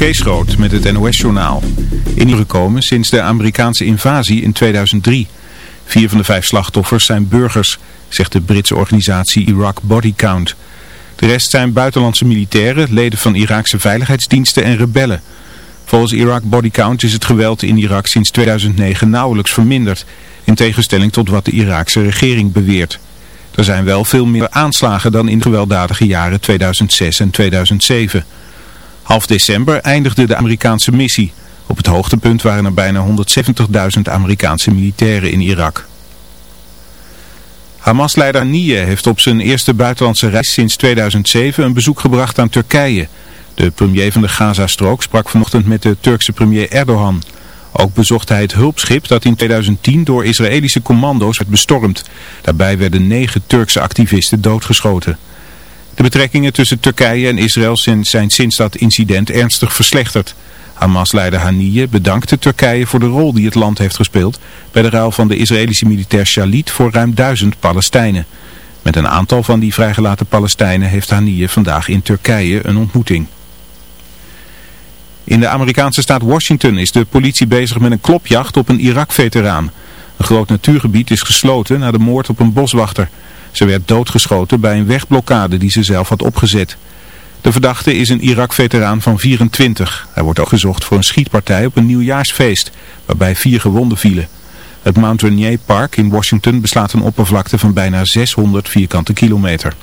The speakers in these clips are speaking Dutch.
Kees met het NOS-journaal. In gekomen sinds de Amerikaanse invasie in 2003. Vier van de vijf slachtoffers zijn burgers, zegt de Britse organisatie Iraq Body Count. De rest zijn buitenlandse militairen, leden van Iraakse veiligheidsdiensten en rebellen. Volgens Iraq Body Count is het geweld in Irak sinds 2009 nauwelijks verminderd, in tegenstelling tot wat de Iraakse regering beweert. Er zijn wel veel meer aanslagen dan in de gewelddadige jaren 2006 en 2007. Half december eindigde de Amerikaanse missie. Op het hoogtepunt waren er bijna 170.000 Amerikaanse militairen in Irak. Hamas-leider Niye heeft op zijn eerste buitenlandse reis sinds 2007 een bezoek gebracht aan Turkije. De premier van de Gazastrook sprak vanochtend met de Turkse premier Erdogan. Ook bezocht hij het hulpschip dat in 2010 door Israëlische commando's werd bestormd. Daarbij werden negen Turkse activisten doodgeschoten. De betrekkingen tussen Turkije en Israël zijn sinds dat incident ernstig verslechterd. Hamas-leider Haniyeh bedankte Turkije voor de rol die het land heeft gespeeld bij de ruil van de Israëlische militair Shalit voor ruim duizend Palestijnen. Met een aantal van die vrijgelaten Palestijnen heeft Haniyeh vandaag in Turkije een ontmoeting. In de Amerikaanse staat Washington is de politie bezig met een klopjacht op een Irak-veteraan. Een groot natuurgebied is gesloten na de moord op een boswachter. Ze werd doodgeschoten bij een wegblokkade die ze zelf had opgezet. De verdachte is een Irak-veteraan van 24. Hij wordt ook gezocht voor een schietpartij op een nieuwjaarsfeest, waarbij vier gewonden vielen. Het Mount Rainier Park in Washington beslaat een oppervlakte van bijna 600 vierkante kilometer.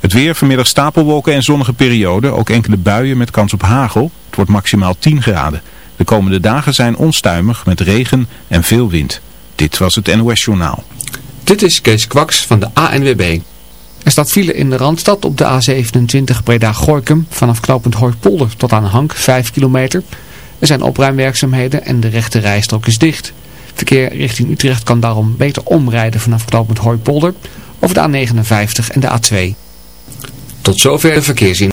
Het weer, vanmiddag stapelwolken en zonnige periode, ook enkele buien met kans op hagel. Het wordt maximaal 10 graden. De komende dagen zijn onstuimig met regen en veel wind. Dit was het NOS Journaal. Dit is Kees Kwaks van de ANWB. Er staat file in de Randstad op de A27 Breda-Gorkum vanaf knooppunt Hooipolder tot aan Hank 5 kilometer. Er zijn opruimwerkzaamheden en de rechte rijstrook is dicht. Verkeer richting Utrecht kan daarom beter omrijden vanaf knooppunt Hooipolder over de A59 en de A2. Tot zover de verkeerszien.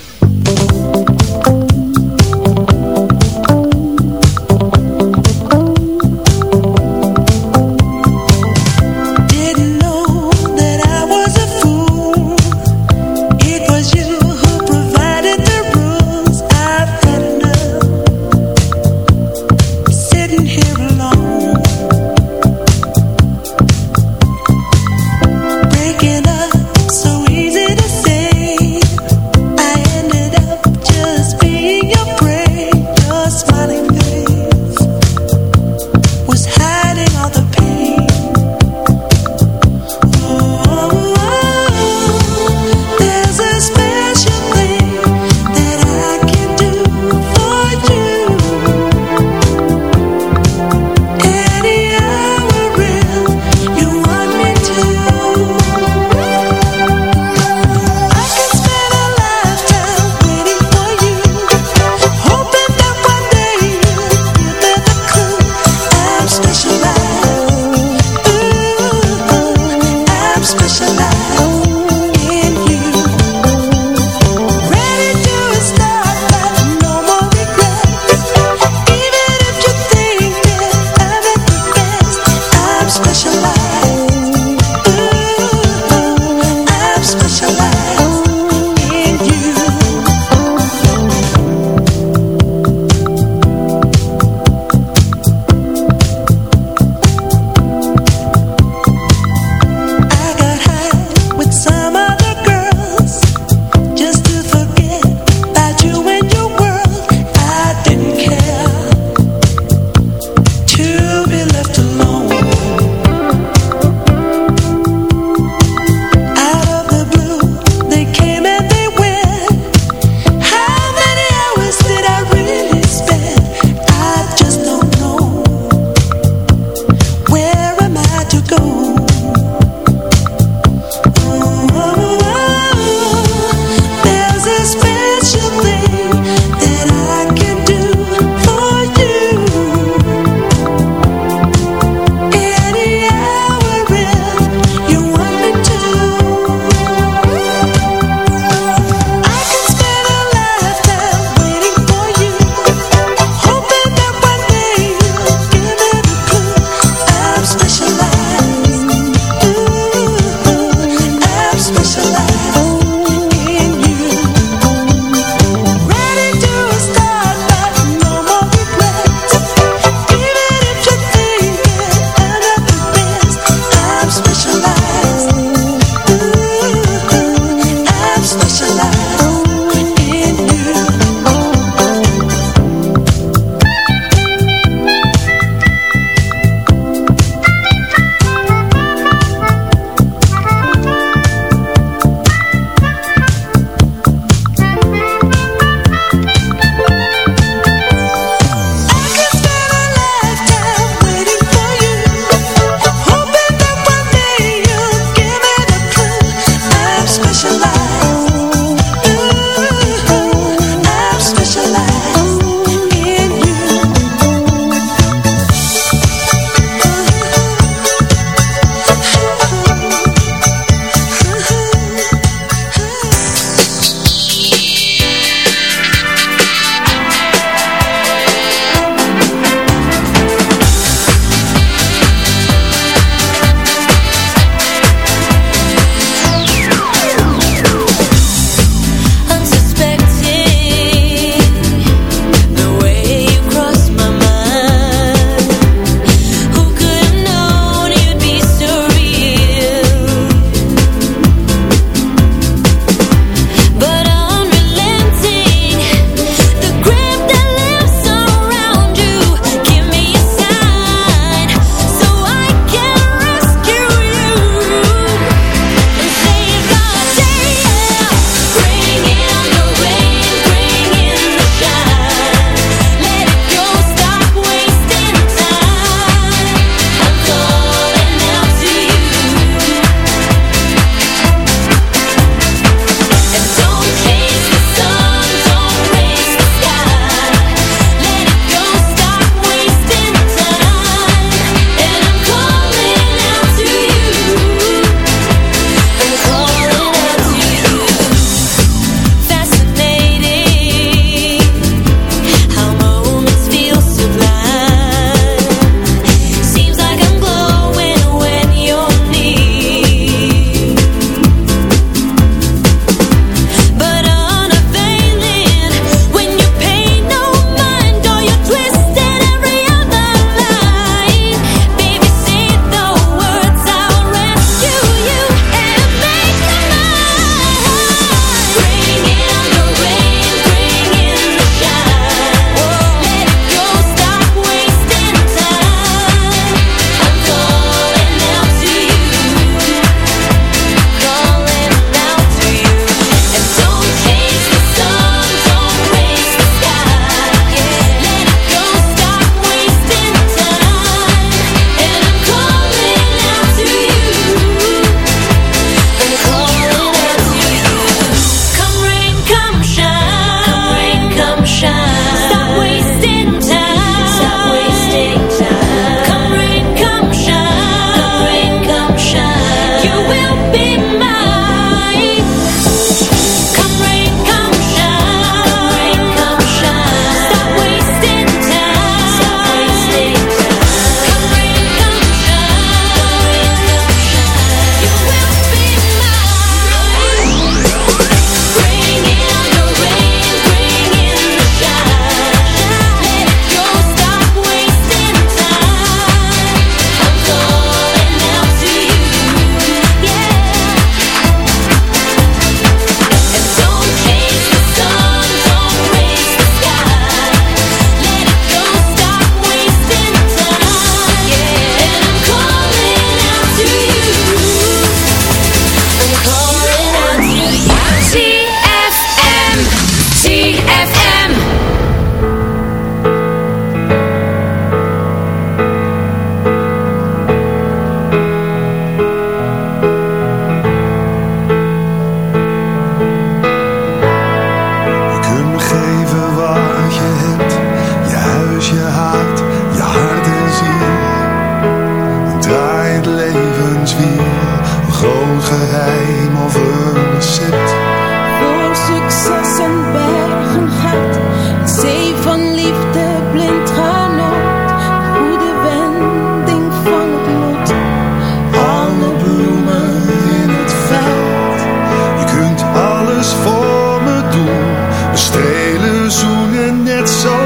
seizoenen net zo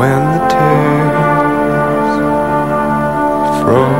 when the tears froze.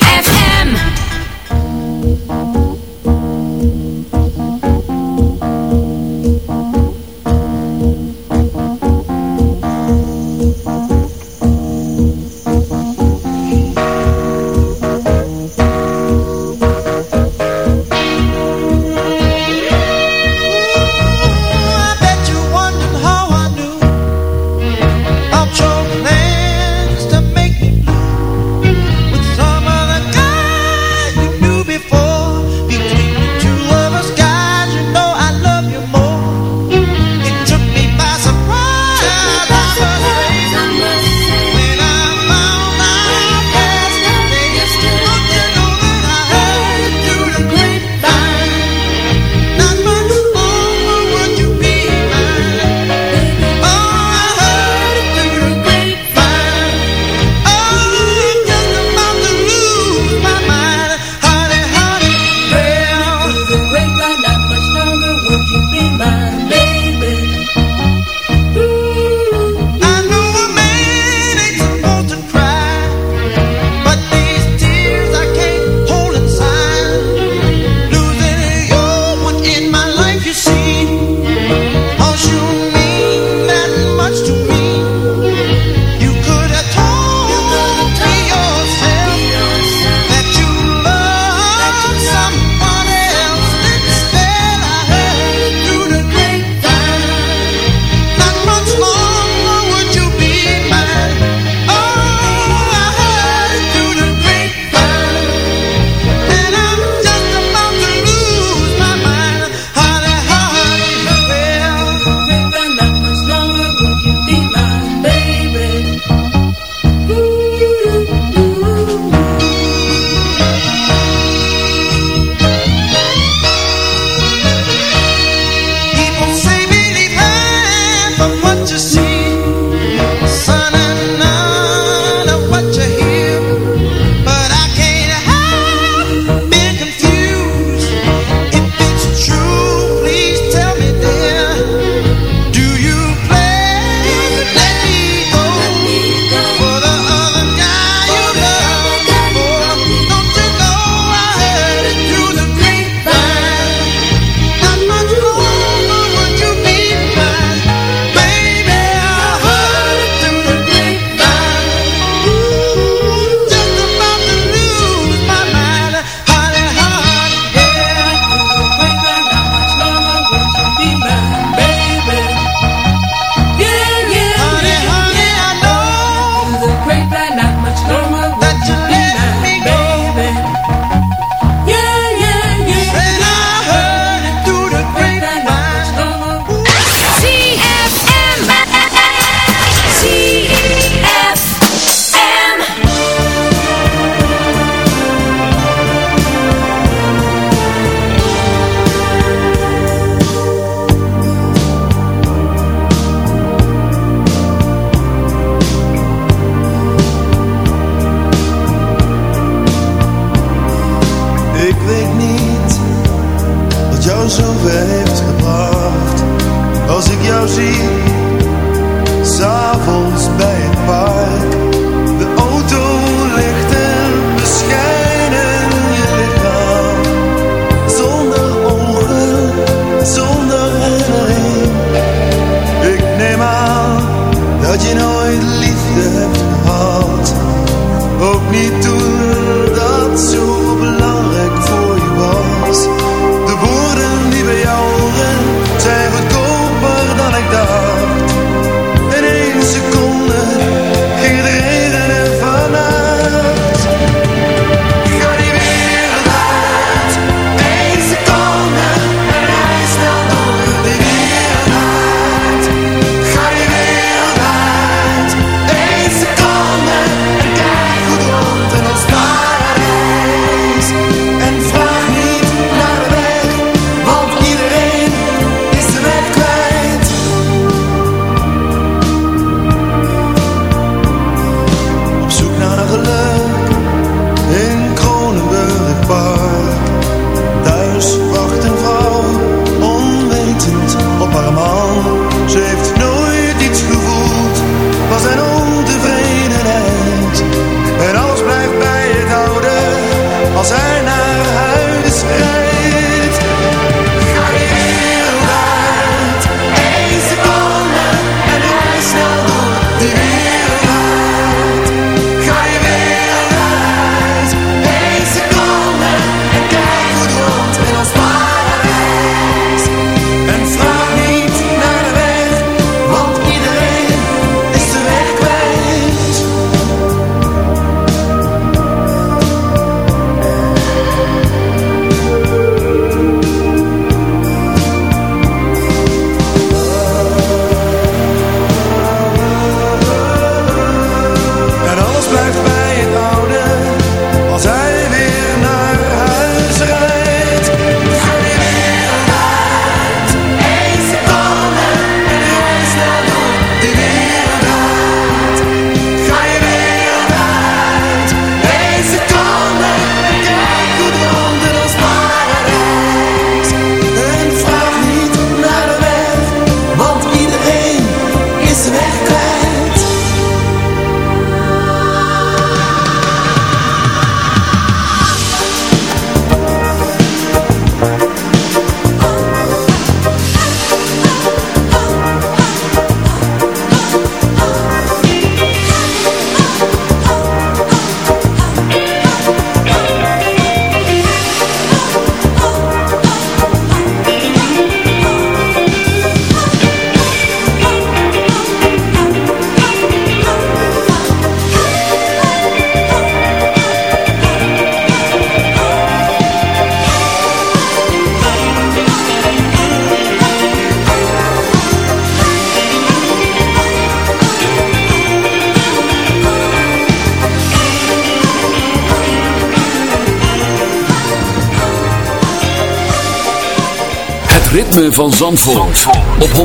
van Zandvoort, op 106.9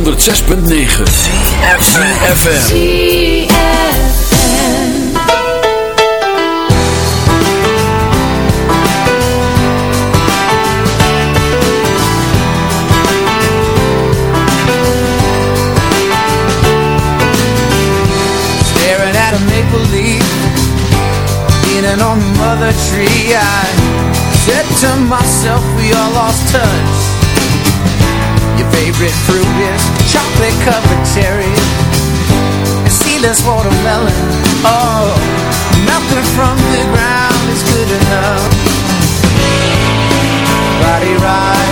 CFFM Staring at a maple leaf Leaning on the mother tree. I said to myself we all lost touch favorite fruit is chocolate covered cherry. And seedless watermelon. Oh, nothing from the ground is good enough. Body rise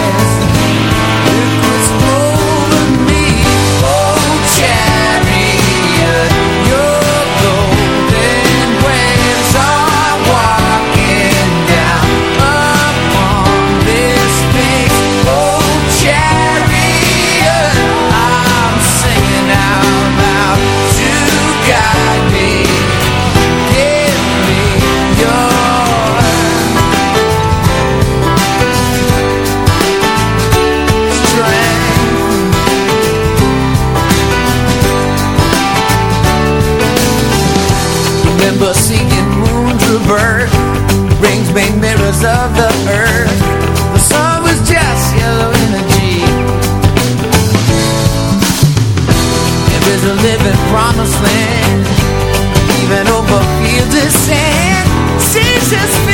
living promised land, even over fields of sand. She's just.